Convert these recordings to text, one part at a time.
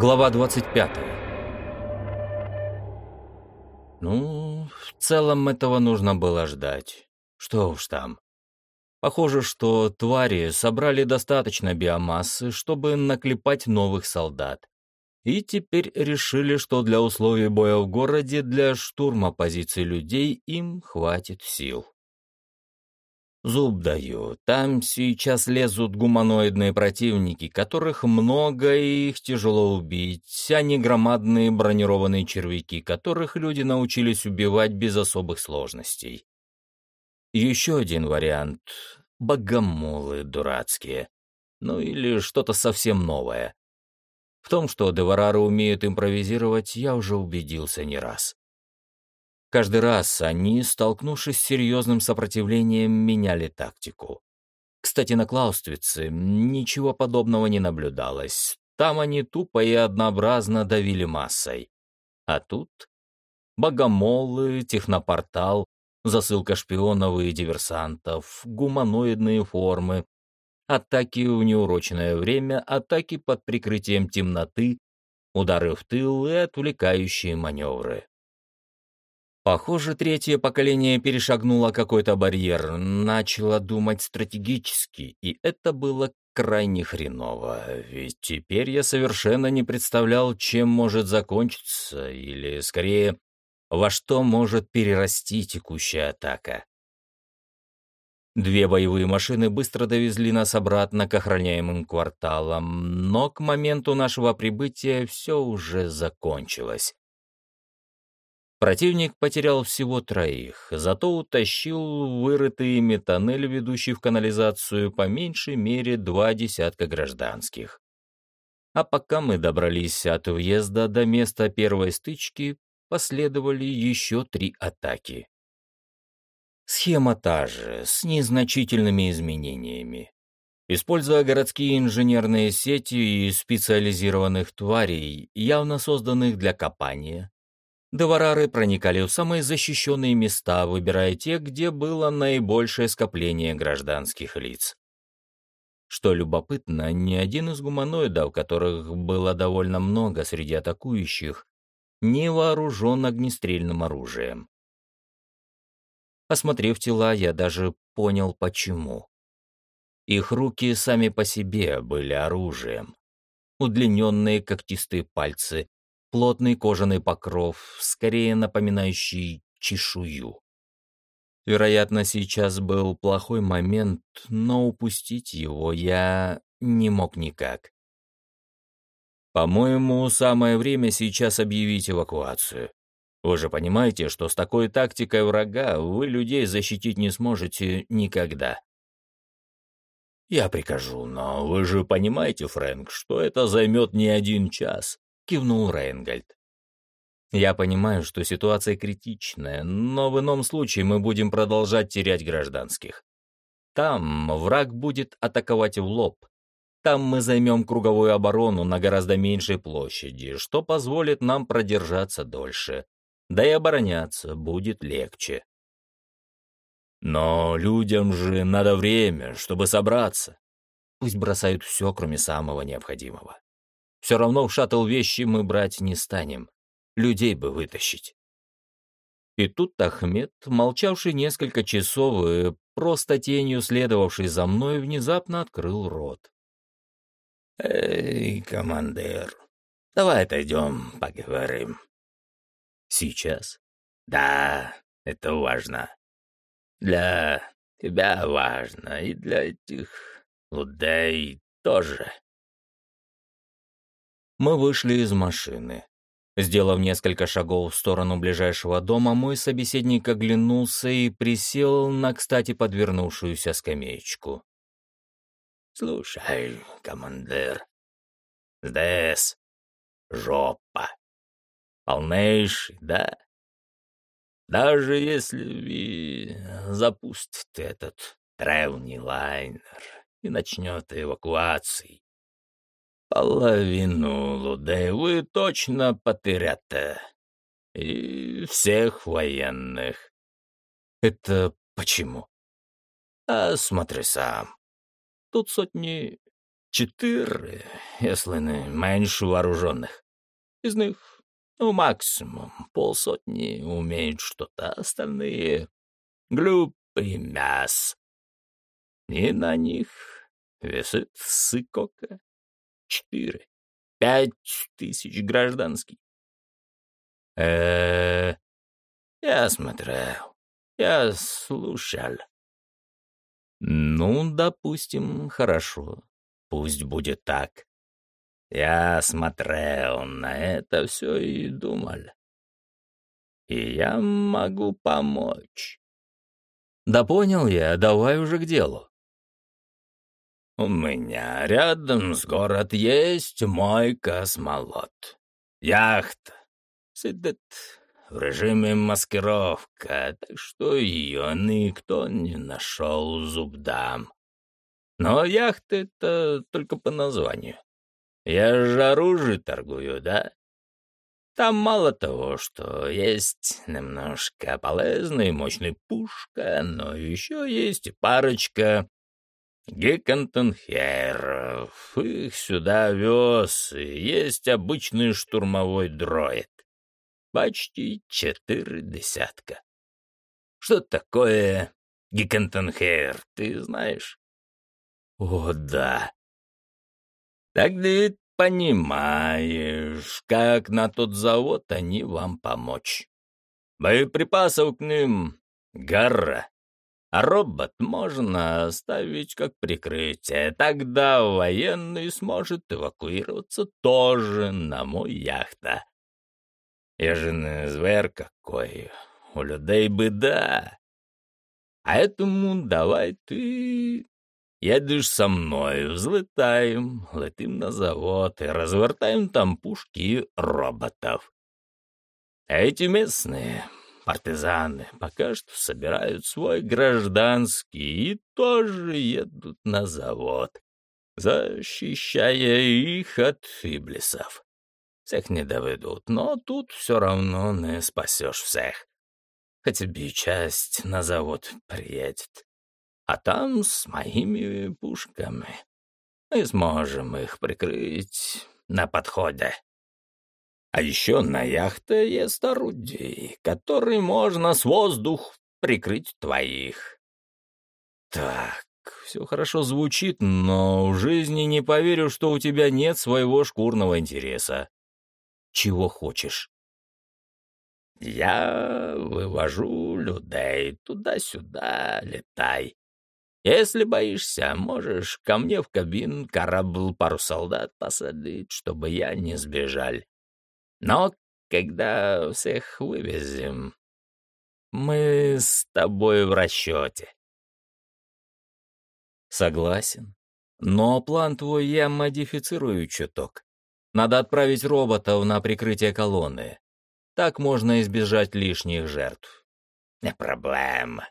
Глава 25. Ну, в целом этого нужно было ждать. Что уж там. Похоже, что твари собрали достаточно биомассы, чтобы наклепать новых солдат. И теперь решили, что для условий боя в городе, для штурма позиций людей им хватит сил. Зуб даю, там сейчас лезут гуманоидные противники, которых много и их тяжело убить, а громадные бронированные червяки, которых люди научились убивать без особых сложностей. Еще один вариант — богомолы дурацкие. Ну или что-то совсем новое. В том, что деварары умеют импровизировать, я уже убедился не раз. Каждый раз они, столкнувшись с серьезным сопротивлением, меняли тактику. Кстати, на Клауствице ничего подобного не наблюдалось. Там они тупо и однообразно давили массой. А тут богомолы, технопортал, засылка шпионов и диверсантов, гуманоидные формы, атаки в неурочное время, атаки под прикрытием темноты, удары в тыл и отвлекающие маневры. Похоже, третье поколение перешагнуло какой-то барьер, начало думать стратегически, и это было крайне хреново, ведь теперь я совершенно не представлял, чем может закончиться, или, скорее, во что может перерасти текущая атака. Две боевые машины быстро довезли нас обратно к охраняемым кварталам, но к моменту нашего прибытия все уже закончилось. Противник потерял всего троих, зато утащил вырытый ими тоннель, ведущий в канализацию, по меньшей мере два десятка гражданских. А пока мы добрались от въезда до места первой стычки, последовали еще три атаки. Схема та же, с незначительными изменениями. Используя городские инженерные сети и специализированных тварей, явно созданных для копания, Деварары проникали в самые защищенные места, выбирая те, где было наибольшее скопление гражданских лиц. Что любопытно, ни один из гуманоидов, которых было довольно много среди атакующих, не вооружен огнестрельным оружием. Осмотрев тела, я даже понял, почему. Их руки сами по себе были оружием. Удлиненные когтистые пальцы, плотный кожаный покров, скорее напоминающий чешую. Вероятно, сейчас был плохой момент, но упустить его я не мог никак. По-моему, самое время сейчас объявить эвакуацию. Вы же понимаете, что с такой тактикой врага вы людей защитить не сможете никогда. Я прикажу, но вы же понимаете, Фрэнк, что это займет не один час кивнул Рейнгольд. Я понимаю, что ситуация критичная, но в ином случае мы будем продолжать терять гражданских. Там враг будет атаковать в лоб. Там мы займем круговую оборону на гораздо меньшей площади, что позволит нам продержаться дольше. Да и обороняться будет легче. Но людям же надо время, чтобы собраться. Пусть бросают все, кроме самого необходимого. Все равно в шаттл вещи мы брать не станем. Людей бы вытащить. И тут Ахмед, молчавший несколько часов и просто тенью следовавший за мной, внезапно открыл рот. «Эй, командир, давай отойдем, поговорим». «Сейчас?» «Да, это важно. Для тебя важно, и для этих людей тоже». Мы вышли из машины. Сделав несколько шагов в сторону ближайшего дома, мой собеседник оглянулся и присел на, кстати, подвернувшуюся скамеечку. «Слушай, командир, здесь жопа. Полнейший, да? Даже если вы запустите этот древний лайнер и начнет эвакуации, Половину людей вы точно потеряте. И всех военных. Это почему? А смотри сам. Тут сотни четыре, если не меньше вооруженных. Из них, ну, максимум полсотни умеют что-то, остальные — глупый мяс. И на них висит сыкока четыре, пять тысяч гражданских. э я смотрел, я слушал. Ну, допустим, хорошо. Пусть будет так. Я смотрел на это все и думал. И я могу помочь. Да понял я, давай уже к делу. У меня рядом с город есть мой космолот. Яхта. Сидит в режиме маскировка, так что ее никто не нашел зубдам. Но яхта — это только по названию. Я же оружие торгую, да? Там мало того, что есть немножко полезной мощной пушка, но еще есть парочка гекантенхеров. Их сюда вез, и есть обычный штурмовой дроид. Почти четыре десятка. Что такое гекантенхер, ты знаешь? О, да. Так ты понимаешь, как на тот завод они вам помочь. Боеприпасов к ним гора. А робот можно оставить как прикрытие. Тогда военный сможет эвакуироваться тоже на мой яхта. Я же не зверь какой. У людей беда. А этому давай ты Едешь со мной, взлетаем, летим на завод и развертаем там пушки роботов. Эти местные партизаны пока что собирают свой гражданский и тоже едут на завод, защищая их от иблисов. Всех не доведут, но тут все равно не спасешь всех. Хотя бы часть на завод приедет а там с моими пушками. Мы сможем их прикрыть на подходе. А еще на яхте есть орудий, который можно с воздух прикрыть твоих. Так, все хорошо звучит, но в жизни не поверю, что у тебя нет своего шкурного интереса. Чего хочешь? Я вывожу людей туда-сюда, летай. Если боишься, можешь ко мне в кабин корабль пару солдат посадить, чтобы я не сбежал. Но когда всех вывезем, мы с тобой в расчете. Согласен. Но план твой я модифицирую чуток. Надо отправить роботов на прикрытие колонны. Так можно избежать лишних жертв. Не проблема.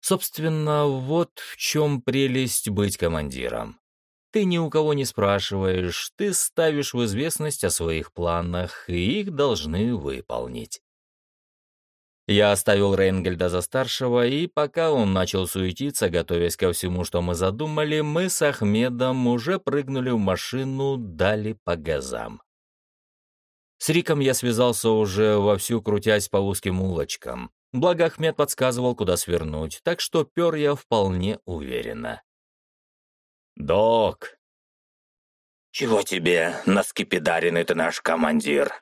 Собственно, вот в чем прелесть быть командиром. Ты ни у кого не спрашиваешь, ты ставишь в известность о своих планах, и их должны выполнить. Я оставил Рейнгельда за старшего, и пока он начал суетиться, готовясь ко всему, что мы задумали, мы с Ахмедом уже прыгнули в машину, дали по газам. С Риком я связался уже вовсю, крутясь по узким улочкам. Благо Ахмед подсказывал, куда свернуть, так что пер я вполне уверенно. «Док!» «Чего тебе, наскипидаренный ты наш командир?»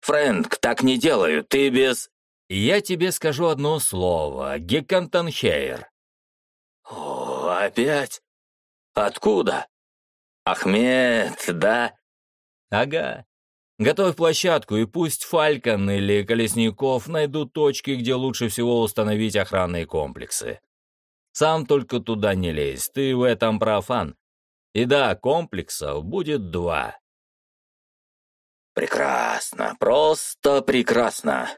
«Фрэнк, так не делаю, ты без...» «Я тебе скажу одно слово, Гекантанхейр». «О, опять? Откуда?» «Ахмед, да?» «Ага. Готовь площадку, и пусть Фалькон или Колесников найдут точки, где лучше всего установить охранные комплексы. Сам только туда не лезь, ты в этом профан. И да, комплексов будет два. Прекрасно, просто прекрасно.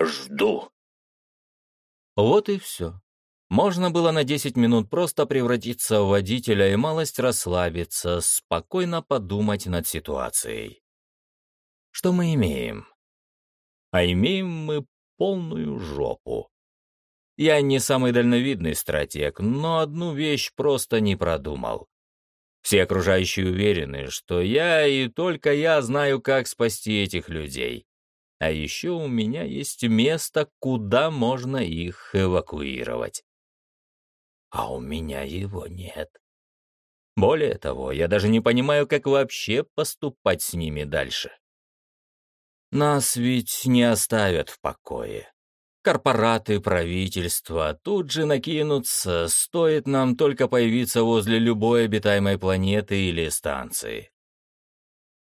Жду. Вот и все. Можно было на 10 минут просто превратиться в водителя и малость расслабиться, спокойно подумать над ситуацией. Что мы имеем? А имеем мы полную жопу. Я не самый дальновидный стратег, но одну вещь просто не продумал. Все окружающие уверены, что я и только я знаю, как спасти этих людей. А еще у меня есть место, куда можно их эвакуировать. А у меня его нет. Более того, я даже не понимаю, как вообще поступать с ними дальше. Нас ведь не оставят в покое. Корпораты, правительства тут же накинутся, стоит нам только появиться возле любой обитаемой планеты или станции.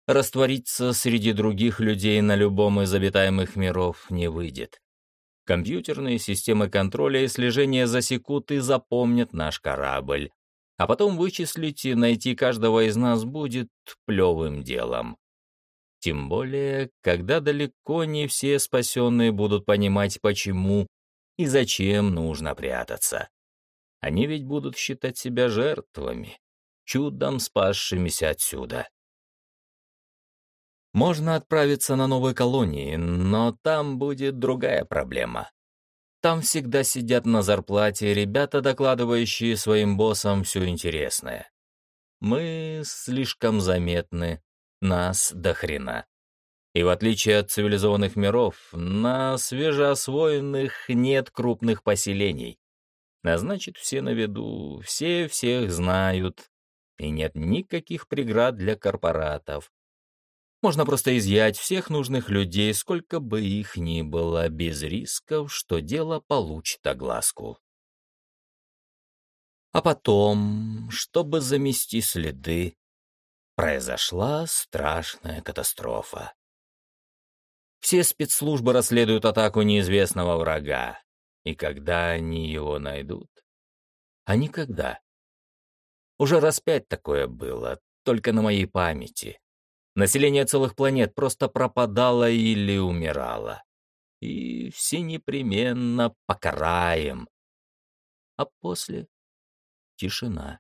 Раствориться среди других людей на любом из обитаемых миров не выйдет. Компьютерные системы контроля и слежения засекут и запомнят наш корабль, а потом вычислить и найти каждого из нас будет плевым делом. Тем более, когда далеко не все спасенные будут понимать, почему и зачем нужно прятаться. Они ведь будут считать себя жертвами, чудом спасшимися отсюда. Можно отправиться на новые колонии, но там будет другая проблема. Там всегда сидят на зарплате ребята, докладывающие своим боссам все интересное. Мы слишком заметны, нас до хрена. И в отличие от цивилизованных миров, на свежеосвоенных нет крупных поселений. А значит, все на виду, все всех знают, и нет никаких преград для корпоратов. Можно просто изъять всех нужных людей, сколько бы их ни было, без рисков, что дело получит огласку. А потом, чтобы замести следы, произошла страшная катастрофа. Все спецслужбы расследуют атаку неизвестного врага. И когда они его найдут? А никогда. Уже раз пять такое было, только на моей памяти. Население целых планет просто пропадало или умирало. И все непременно покараем. А после — тишина.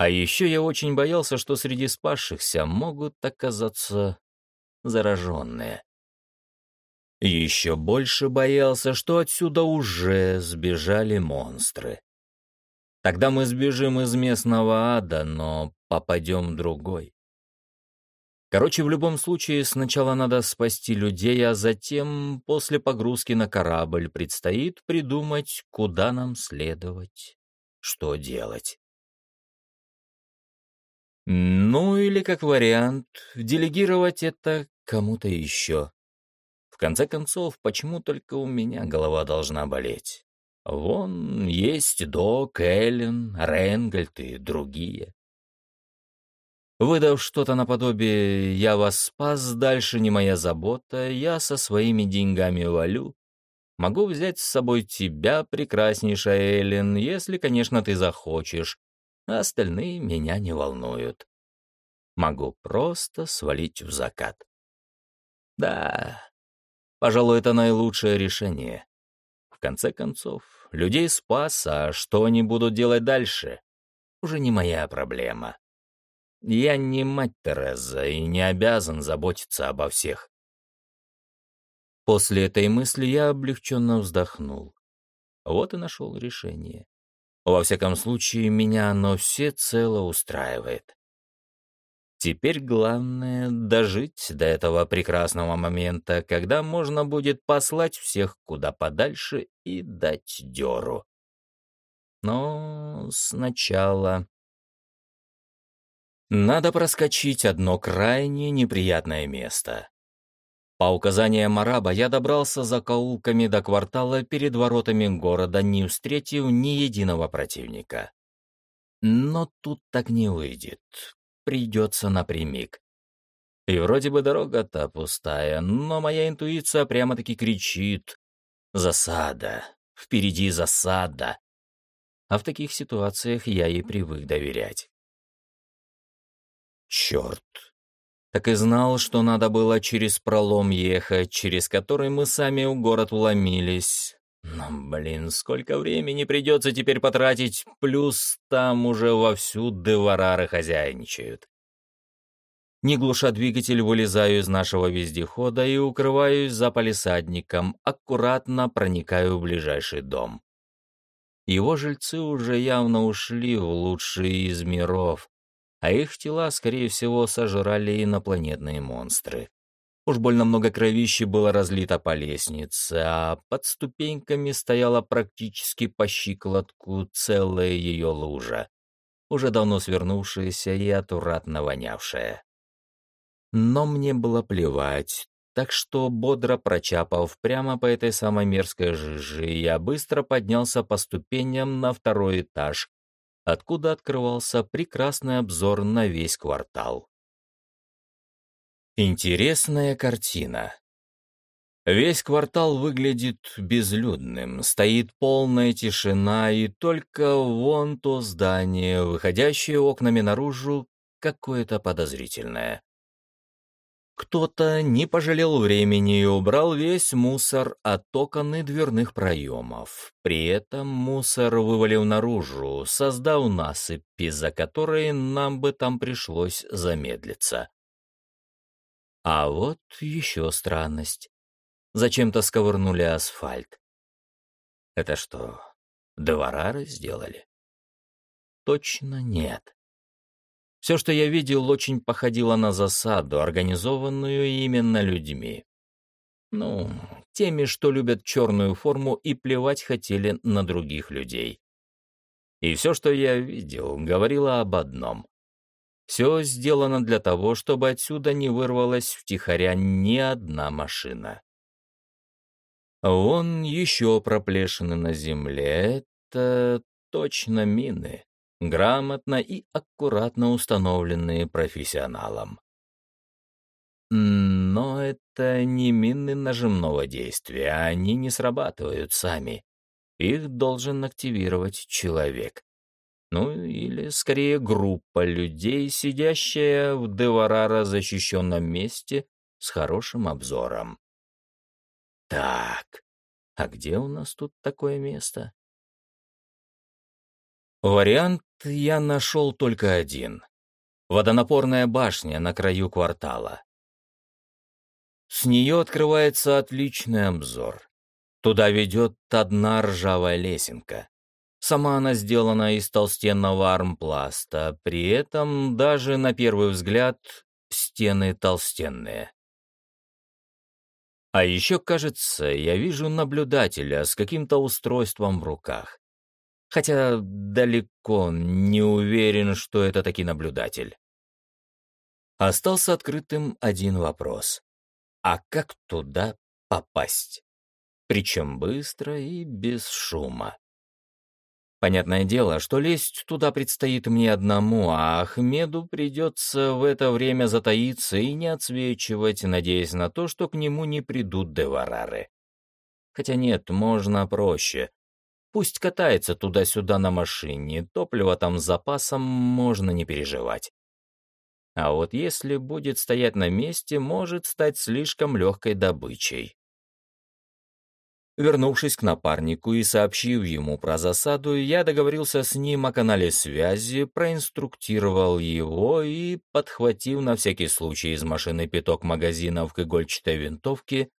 А еще я очень боялся, что среди спасшихся могут оказаться зараженные. Еще больше боялся, что отсюда уже сбежали монстры. Тогда мы сбежим из местного ада, но попадем другой. Короче, в любом случае, сначала надо спасти людей, а затем, после погрузки на корабль, предстоит придумать, куда нам следовать, что делать. Ну или, как вариант, делегировать это кому-то еще. В конце концов, почему только у меня голова должна болеть? Вон есть Док, Эллен, Ренгольд и другие. Выдав что-то наподобие «я вас спас, дальше не моя забота, я со своими деньгами валю», могу взять с собой тебя, прекраснейшая Эллен, если, конечно, ты захочешь, а остальные меня не волнуют. Могу просто свалить в закат. Да, пожалуй, это наилучшее решение. В конце концов, людей спас, а что они будут делать дальше? Уже не моя проблема. Я не мать Тереза и не обязан заботиться обо всех. После этой мысли я облегченно вздохнул. Вот и нашел решение. Во всяком случае, меня оно всецело устраивает. Теперь главное — дожить до этого прекрасного момента, когда можно будет послать всех куда подальше и дать дёру. Но сначала... Надо проскочить одно крайне неприятное место. По указаниям араба я добрался за каулками до квартала перед воротами города, не встретив ни единого противника. Но тут так не выйдет. Придется напрямик. И вроде бы дорога-то пустая, но моя интуиция прямо-таки кричит «Засада! Впереди засада!» А в таких ситуациях я и привык доверять. Черт! Так и знал, что надо было через пролом ехать, через который мы сами в город вломились. Но, блин, сколько времени придется теперь потратить, плюс там уже вовсю деварары хозяйничают. Не глуша двигатель, вылезаю из нашего вездехода и укрываюсь за палисадником, аккуратно проникаю в ближайший дом. Его жильцы уже явно ушли в лучшие из миров, а их тела, скорее всего, сожрали инопланетные монстры. Уж больно много кровищи было разлито по лестнице, а под ступеньками стояла практически по щиколотку целая ее лужа, уже давно свернувшаяся и аккуратно вонявшая. Но мне было плевать, так что, бодро прочапав прямо по этой самой мерзкой жиже, я быстро поднялся по ступеням на второй этаж, откуда открывался прекрасный обзор на весь квартал. Интересная картина. Весь квартал выглядит безлюдным, стоит полная тишина, и только вон то здание, выходящее окнами наружу, какое-то подозрительное. Кто-то не пожалел времени и убрал весь мусор от окон и дверных проемов. При этом мусор вывалил наружу, создав насыпь, из-за которой нам бы там пришлось замедлиться. А вот еще странность. Зачем-то сковырнули асфальт. Это что, двора сделали? Точно нет. Все, что я видел, очень походило на засаду, организованную именно людьми. Ну, теми, что любят черную форму и плевать хотели на других людей. И все, что я видел, говорило об одном. Все сделано для того, чтобы отсюда не вырвалась втихаря ни одна машина. Вон еще проплешины на земле — это точно мины грамотно и аккуратно установленные профессионалом. Но это не мины нажимного действия, они не срабатывают сами. Их должен активировать человек. Ну, или скорее группа людей, сидящая в Деварара защищенном месте с хорошим обзором. Так, а где у нас тут такое место? Вариант я нашел только один. Водонапорная башня на краю квартала. С нее открывается отличный обзор. Туда ведет одна ржавая лесенка. Сама она сделана из толстенного армпласта, при этом даже на первый взгляд стены толстенные. А еще, кажется, я вижу наблюдателя с каким-то устройством в руках хотя далеко не уверен, что это таки наблюдатель. Остался открытым один вопрос. А как туда попасть? Причем быстро и без шума. Понятное дело, что лезть туда предстоит мне одному, а Ахмеду придется в это время затаиться и не отсвечивать, надеясь на то, что к нему не придут деварары. Хотя нет, можно проще. Пусть катается туда-сюда на машине, топливо там с запасом, можно не переживать. А вот если будет стоять на месте, может стать слишком легкой добычей. Вернувшись к напарнику и сообщив ему про засаду, я договорился с ним о канале связи, проинструктировал его и, подхватив на всякий случай из машины пяток магазинов к игольчатой винтовке,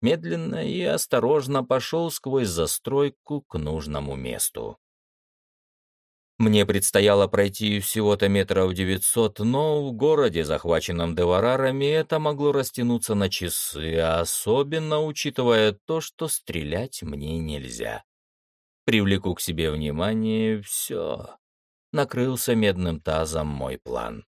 медленно и осторожно пошел сквозь застройку к нужному месту. Мне предстояло пройти всего-то метров девятьсот, но в городе, захваченном деварарами, это могло растянуться на часы, особенно учитывая то, что стрелять мне нельзя. Привлеку к себе внимание — все. Накрылся медным тазом мой план.